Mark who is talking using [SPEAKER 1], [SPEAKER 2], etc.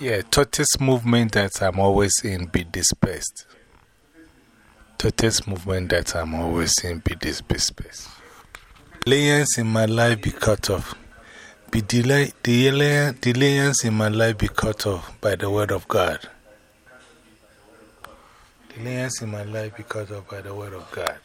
[SPEAKER 1] Yeah, tortoise movement that I'm always in be dispersed. Tortoise movement that I'm always in be dispersed. Layers in my life be cut off. Be delay, delay, delayance in my life be cut off by the word of God. Delayance in my life be cut off by the word of God.